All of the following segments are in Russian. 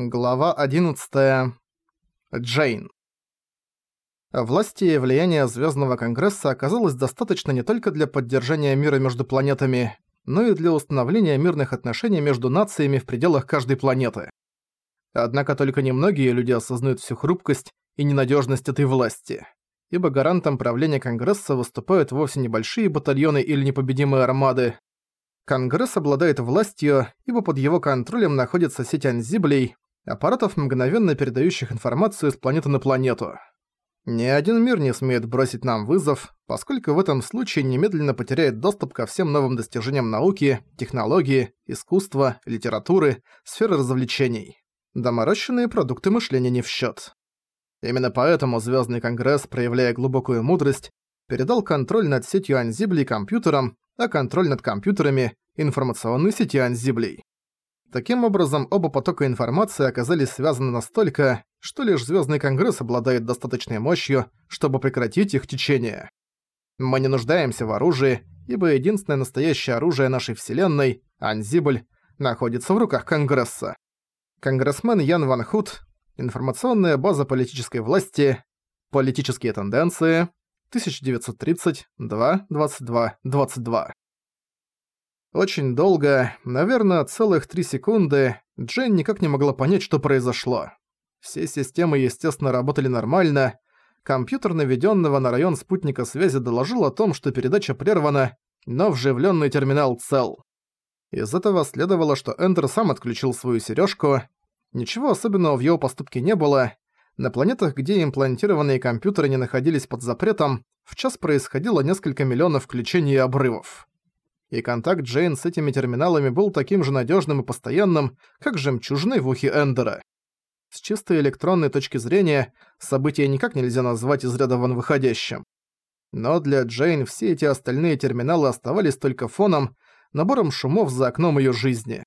Глава 11. Джейн. Власти и влияние Звездного Конгресса оказалось достаточно не только для поддержания мира между планетами, но и для установления мирных отношений между нациями в пределах каждой планеты. Однако только немногие люди осознают всю хрупкость и ненадежность этой власти, ибо гарантом правления Конгресса выступают вовсе небольшие батальоны или непобедимые армады. Конгресс обладает властью, ибо под его контролем находится сеть анзиблей, аппаратов, мгновенно передающих информацию с планеты на планету. Ни один мир не смеет бросить нам вызов, поскольку в этом случае немедленно потеряет доступ ко всем новым достижениям науки, технологии, искусства, литературы, сферы развлечений. Доморощенные продукты мышления не в счет. Именно поэтому Звездный Конгресс, проявляя глубокую мудрость, передал контроль над сетью Анзиблей компьютерам, а контроль над компьютерами – информационной сети Анзиблей. Таким образом, оба потока информации оказались связаны настолько, что лишь Звездный Конгресс обладает достаточной мощью, чтобы прекратить их течение. Мы не нуждаемся в оружии, ибо единственное настоящее оружие нашей Вселенной, Анзибль, находится в руках Конгресса. Конгрессмен Ян Ван Хут, информационная база политической власти, политические тенденции, 1930, 2, 22, 22. Очень долго, наверное, целых три секунды, Джейн никак не могла понять, что произошло. Все системы, естественно, работали нормально. Компьютер наведенного на район спутника связи доложил о том, что передача прервана, но вживленный терминал цел. Из этого следовало, что Эндер сам отключил свою сережку. Ничего особенного в его поступке не было. На планетах, где имплантированные компьютеры не находились под запретом, в час происходило несколько миллионов включений и обрывов и контакт Джейн с этими терминалами был таким же надежным и постоянным, как жемчужины в ухе Эндера. С чистой электронной точки зрения, событие никак нельзя назвать из ряда вон выходящим. Но для Джейн все эти остальные терминалы оставались только фоном, набором шумов за окном ее жизни.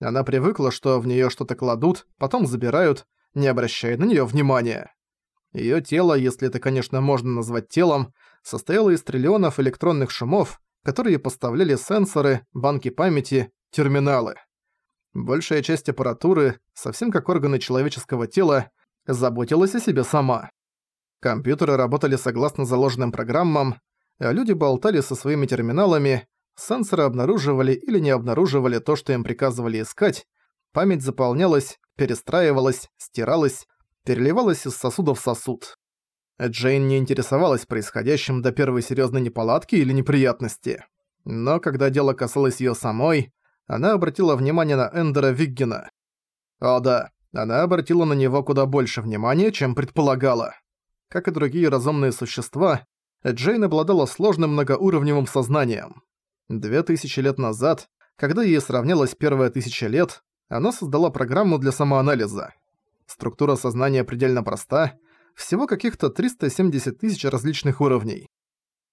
Она привыкла, что в нее что-то кладут, потом забирают, не обращая на нее внимания. Ее тело, если это, конечно, можно назвать телом, состояло из триллионов электронных шумов, которые поставляли сенсоры, банки памяти, терминалы. Большая часть аппаратуры, совсем как органы человеческого тела, заботилась о себе сама. Компьютеры работали согласно заложенным программам, а люди болтали со своими терминалами, сенсоры обнаруживали или не обнаруживали то, что им приказывали искать, память заполнялась, перестраивалась, стиралась, переливалась из сосуда в сосуд. Джейн не интересовалась происходящим до первой серьезной неполадки или неприятности. Но когда дело касалось ее самой, она обратила внимание на Эндера Виггена. О да, она обратила на него куда больше внимания, чем предполагала. Как и другие разумные существа, Джейн обладала сложным многоуровневым сознанием. Две тысячи лет назад, когда ей сравнялась первая тысяча лет, она создала программу для самоанализа. Структура сознания предельно проста — всего каких-то 370 тысяч различных уровней.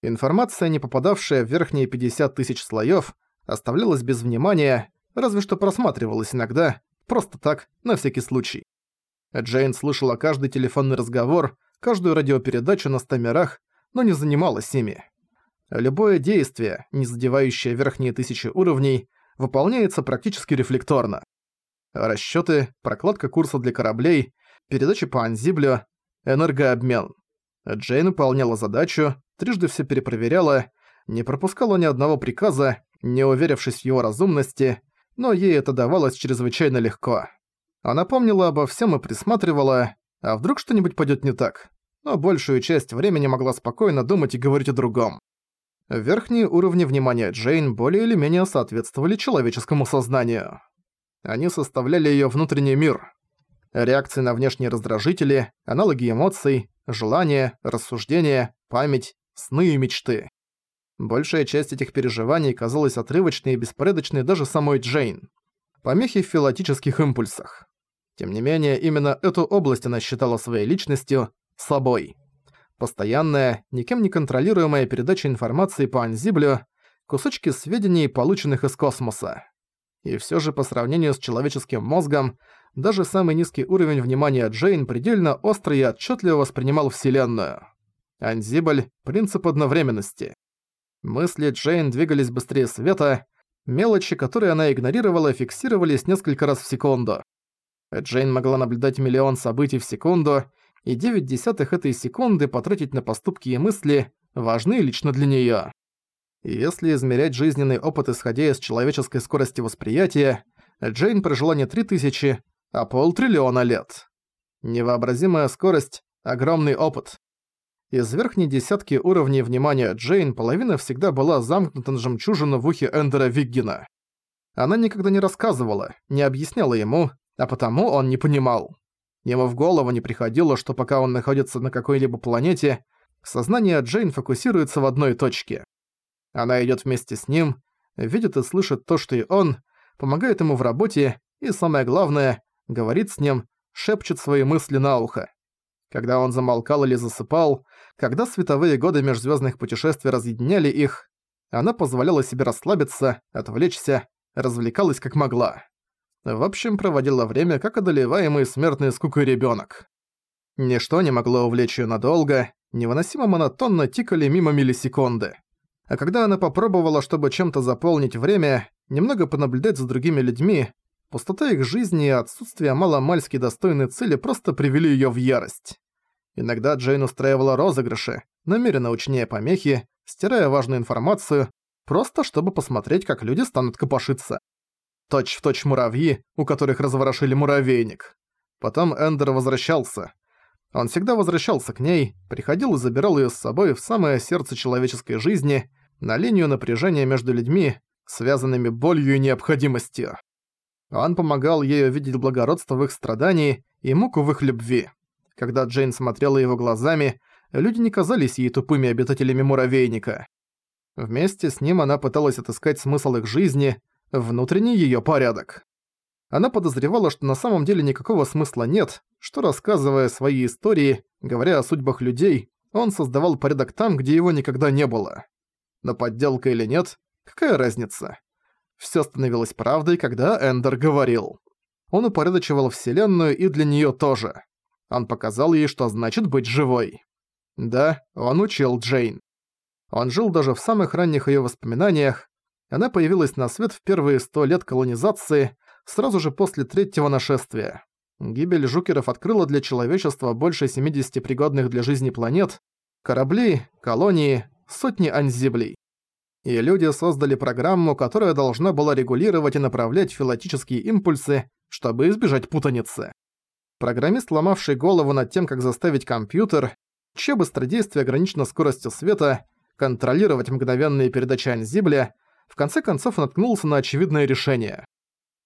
Информация, не попадавшая в верхние 50 тысяч слоев, оставлялась без внимания, разве что просматривалась иногда, просто так, на всякий случай. Джейн слышала каждый телефонный разговор, каждую радиопередачу на ста мирах, но не занималась ими. Любое действие, не задевающее верхние тысячи уровней, выполняется практически рефлекторно. Расчёты, прокладка курса для кораблей, передачи по анзиблю, энергообмен. Джейн выполняла задачу, трижды все перепроверяла, не пропускала ни одного приказа, не уверившись в его разумности, но ей это давалось чрезвычайно легко. Она помнила обо всем и присматривала, а вдруг что-нибудь пойдет не так, но большую часть времени могла спокойно думать и говорить о другом. Верхние уровни внимания Джейн более или менее соответствовали человеческому сознанию. Они составляли ее внутренний мир, реакции на внешние раздражители, аналоги эмоций, желания, рассуждения, память, сны и мечты. Большая часть этих переживаний казалась отрывочной и беспорядочной даже самой Джейн. Помехи в филатических импульсах. Тем не менее, именно эту область она считала своей личностью, собой. Постоянная, никем не контролируемая передача информации по Анзиблю, кусочки сведений, полученных из космоса. И всё же по сравнению с человеческим мозгом, даже самый низкий уровень внимания Джейн предельно остро и отчетливо воспринимал Вселенную. Анзибль – принцип одновременности. Мысли Джейн двигались быстрее света, мелочи, которые она игнорировала, фиксировались несколько раз в секунду. Джейн могла наблюдать миллион событий в секунду, и 9 десятых этой секунды потратить на поступки и мысли, важны лично для неё. Если измерять жизненный опыт, исходя из человеческой скорости восприятия, Джейн прожила не 3000, а полтриллиона лет. Невообразимая скорость, огромный опыт. Из верхней десятки уровней внимания Джейн половина всегда была замкнута на жемчужину в ухе Эндера Виггина. Она никогда не рассказывала, не объясняла ему, а потому он не понимал. Ему в голову не приходило, что пока он находится на какой-либо планете, сознание Джейн фокусируется в одной точке. Она идёт вместе с ним, видит и слышит то, что и он, помогает ему в работе и, самое главное, говорит с ним, шепчет свои мысли на ухо. Когда он замолкал или засыпал, когда световые годы межзвёздных путешествий разъединяли их, она позволяла себе расслабиться, отвлечься, развлекалась как могла. В общем, проводила время как одолеваемый смертной скукой ребёнок. Ничто не могло увлечь её надолго, невыносимо монотонно тикали мимо миллисекунды. А когда она попробовала, чтобы чем-то заполнить время, немного понаблюдать за другими людьми, пустота их жизни и отсутствие маломальски достойной цели просто привели её в ярость. Иногда Джейн устраивала розыгрыши, намеренно учиняя помехи, стирая важную информацию, просто чтобы посмотреть, как люди станут копошиться. Точь в точь муравьи, у которых разворошили муравейник. Потом Эндер возвращался. Он всегда возвращался к ней, приходил и забирал её с собой в самое сердце человеческой жизни, на линию напряжения между людьми, связанными болью и необходимостью. Он помогал ей увидеть благородство в их страдании и муку в их любви. Когда Джейн смотрела его глазами, люди не казались ей тупыми обитателями муравейника. Вместе с ним она пыталась отыскать смысл их жизни, внутренний её порядок. Она подозревала, что на самом деле никакого смысла нет, что рассказывая свои истории, говоря о судьбах людей, он создавал порядок там, где его никогда не было. Но подделка или нет, какая разница? Всё становилось правдой, когда Эндер говорил. Он упорядочивал Вселенную и для неё тоже. Он показал ей, что значит быть живой. Да, он учил Джейн. Он жил даже в самых ранних её воспоминаниях. Она появилась на свет в первые сто лет колонизации, сразу же после третьего нашествия. Гибель жукеров открыла для человечества больше 70 пригодных для жизни планет, корабли, колонии, сотни анзиблей. И люди создали программу, которая должна была регулировать и направлять филатические импульсы, чтобы избежать путаницы. Программист, ломавший голову над тем, как заставить компьютер, чье быстродействие ограничено скоростью света, контролировать мгновенные передачи Анзибля, в конце концов наткнулся на очевидное решение.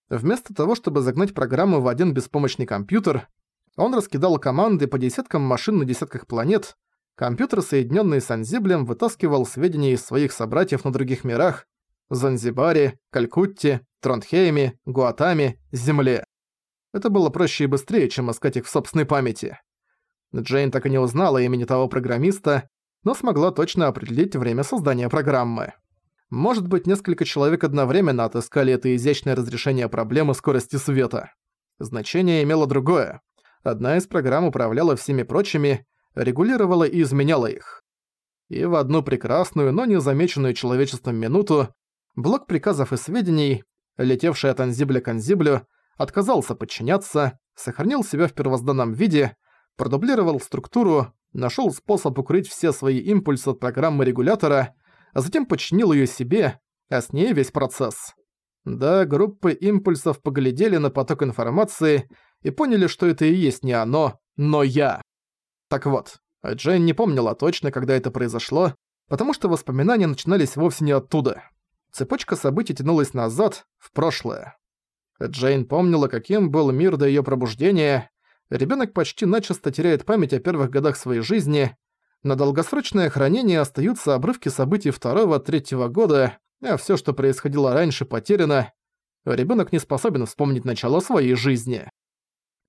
Вместо того, чтобы загнать программу в один беспомощный компьютер, он раскидал команды по десяткам машин на десятках планет, компьютер, соединенный с Анзиблем, вытаскивал сведения из своих собратьев на других мирах – Занзибаре, Калькутте, Тронтхейме, Гуатаме, Земле. Это было проще и быстрее, чем искать их в собственной памяти. Джейн так и не узнала имени того программиста, но смогла точно определить время создания программы. Может быть, несколько человек одновременно отыскали это изящное разрешение проблемы скорости света. Значение имело другое. Одна из программ управляла всеми прочими, регулировала и изменяла их. И в одну прекрасную, но незамеченную человечеством минуту блок приказов и сведений, летевший от Анзибля к Анзиблю, отказался подчиняться, сохранил себя в первозданном виде, продублировал структуру, нашел способ укрыть все свои импульсы от программы регулятора — а затем подчинил ее себе, а с ней весь процесс. Да, группы импульсов поглядели на поток информации и поняли, что это и есть не оно, но я. Так вот, Джейн не помнила точно, когда это произошло, потому что воспоминания начинались вовсе не оттуда. Цепочка событий тянулась назад, в прошлое. Джейн помнила, каким был мир до её пробуждения. Ребёнок почти начисто теряет память о первых годах своей жизни, на долгосрочное хранение остаются обрывки событий второго-третьего года, а все, что происходило раньше, потеряно. Ребенок не способен вспомнить начало своей жизни.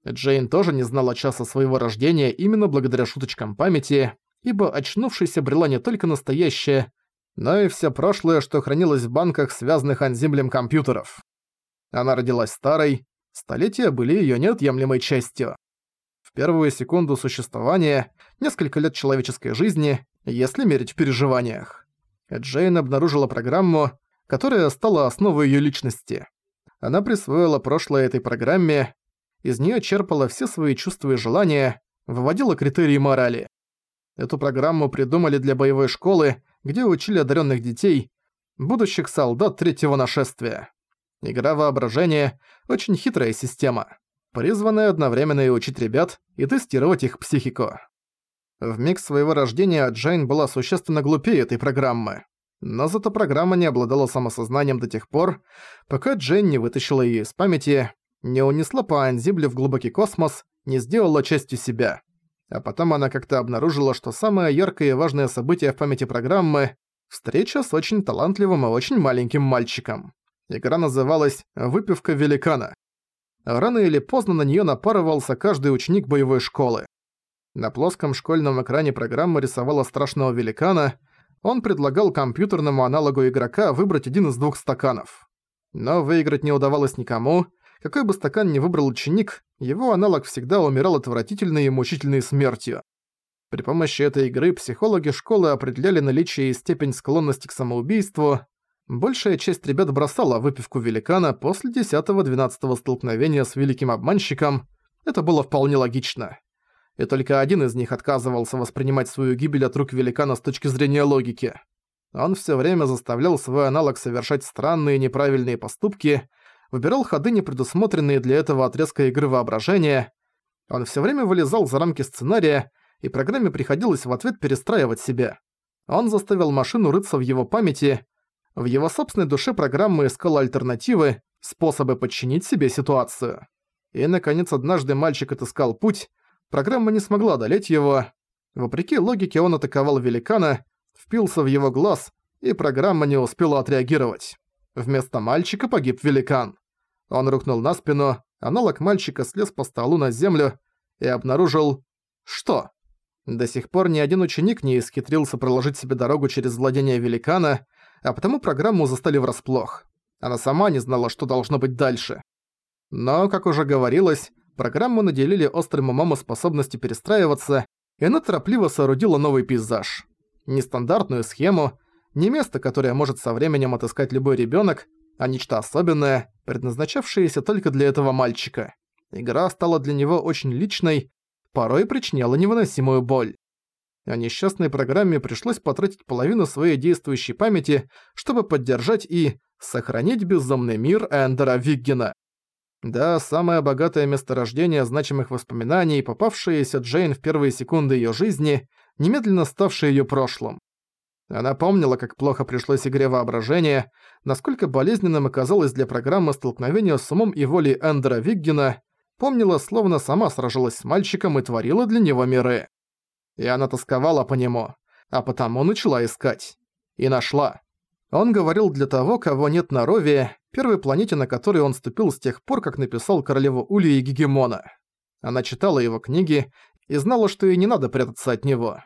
Джейн тоже не знала часа своего рождения именно благодаря шуточкам памяти, ибо очнувшись брела не только настоящее, но и все прошлое, что хранилось в банках связанных анзимблем компьютеров. Она родилась старой, столетия были ее неотъемлемой частью в первую секунду существования, несколько лет человеческой жизни, если мерить в переживаниях. Джейн обнаружила программу, которая стала основой её личности. Она присвоила прошлое этой программе, из нее черпала все свои чувства и желания, выводила критерии морали. Эту программу придумали для боевой школы, где учили одаренных детей, будущих солдат третьего нашествия. Игра воображения – очень хитрая система, призванная одновременно и учить ребят, и тестировать их психику. В миг своего рождения Джейн была существенно глупее этой программы. Но зато программа не обладала самосознанием до тех пор, пока Джейн не вытащила её из памяти, не унесла по Анзибле в глубокий космос, не сделала частью себя. А потом она как-то обнаружила, что самое яркое и важное событие в памяти программы – встреча с очень талантливым и очень маленьким мальчиком. Игра называлась «Выпивка великана». Рано или поздно на неё напарывался каждый ученик боевой школы. На плоском школьном экране программа рисовала страшного великана, он предлагал компьютерному аналогу игрока выбрать один из двух стаканов. Но выиграть не удавалось никому, какой бы стакан ни выбрал ученик, его аналог всегда умирал отвратительной и мучительной смертью. При помощи этой игры психологи школы определяли наличие и степень склонности к самоубийству, Большая часть ребят бросала выпивку великана после 10-12 столкновения с великим обманщиком. Это было вполне логично. И только один из них отказывался воспринимать свою гибель от рук великана с точки зрения логики. Он все время заставлял свой аналог совершать странные неправильные поступки, выбирал ходы, не предусмотренные для этого отрезка игры воображения. Он все время вылезал за рамки сценария, и программе приходилось в ответ перестраивать себя. Он заставил машину рыться в его памяти, в его собственной душе программа искала альтернативы, способы подчинить себе ситуацию. И, наконец, однажды мальчик отыскал путь, программа не смогла одолеть его. Вопреки логике он атаковал великана, впился в его глаз, и программа не успела отреагировать. Вместо мальчика погиб великан. Он рухнул на спину, аналог мальчика слез по столу на землю и обнаружил... Что? До сих пор ни один ученик не исхитрился проложить себе дорогу через владение великана, а потому программу застали врасплох. Она сама не знала, что должно быть дальше. Но, как уже говорилось, программу наделили острым умом и способностью перестраиваться, и она торопливо соорудила новый пейзаж. Нестандартную схему, не место, которое может со временем отыскать любой ребёнок, а нечто особенное, предназначавшееся только для этого мальчика. Игра стала для него очень личной, порой причиняла невыносимую боль а несчастной программе пришлось потратить половину своей действующей памяти, чтобы поддержать и сохранить безумный мир Эндера Виггена. Да, самое богатое месторождение значимых воспоминаний, попавшееся Джейн в первые секунды её жизни, немедленно ставшее её прошлым. Она помнила, как плохо пришлось игре воображения, насколько болезненным оказалось для программы столкновение с умом и волей Эндера Виггена, помнила, словно сама сражалась с мальчиком и творила для него миры. И она тосковала по нему, а потому начала искать. И нашла. Он говорил для того, кого нет на Рове, первой планете, на которой он ступил с тех пор, как написал Королеву Ули и Гегемона. Она читала его книги и знала, что ей не надо прятаться от него.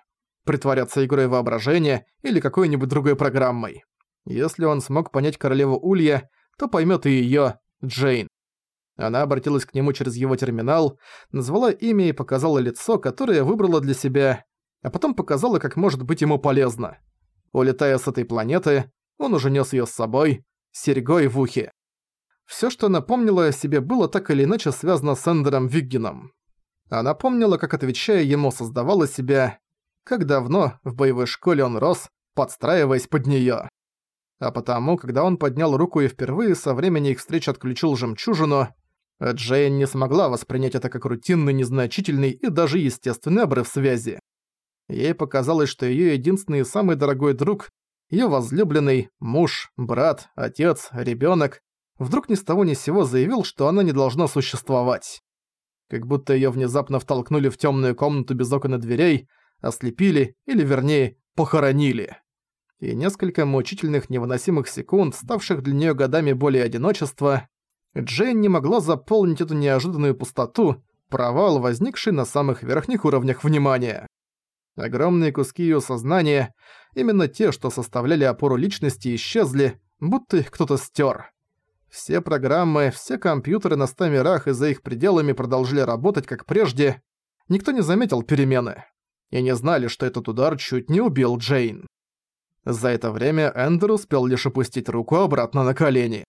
Притворяться игрой воображения или какой-нибудь другой программой. Если он смог понять Королеву Улья, то поймет и её, Джейн. Она обратилась к нему через его терминал, назвала имя и показала лицо, которое выбрала для себя, а потом показала, как может быть ему полезно. Улетая с этой планеты, он уже нес ее с собой, серьгой в ухе. Все, что она помнила о себе, было так или иначе связано с Эндером Виггином. Она помнила, как, отвечая ему, создавала себя, как давно в боевой школе он рос, подстраиваясь под неё. А потому, когда он поднял руку и впервые со времени их встреч отключил жемчужину, Джейн не смогла воспринять это как рутинный, незначительный и даже естественный обрыв связи. Ей показалось, что её единственный и самый дорогой друг, её возлюбленный, муж, брат, отец, ребёнок, вдруг ни с того ни с сего заявил, что она не должна существовать. Как будто её внезапно втолкнули в тёмную комнату без окон и дверей, ослепили, или вернее, похоронили. И несколько мучительных невыносимых секунд, ставших для неё годами боли и одиночества, Джейн не могла заполнить эту неожиданную пустоту, провал, возникший на самых верхних уровнях внимания. Огромные куски её сознания, именно те, что составляли опору личности, исчезли, будто их кто-то стёр. Все программы, все компьютеры на ста мирах и за их пределами продолжили работать как прежде. Никто не заметил перемены. И не знали, что этот удар чуть не убил Джейн. За это время Эндер успел лишь опустить руку обратно на колени.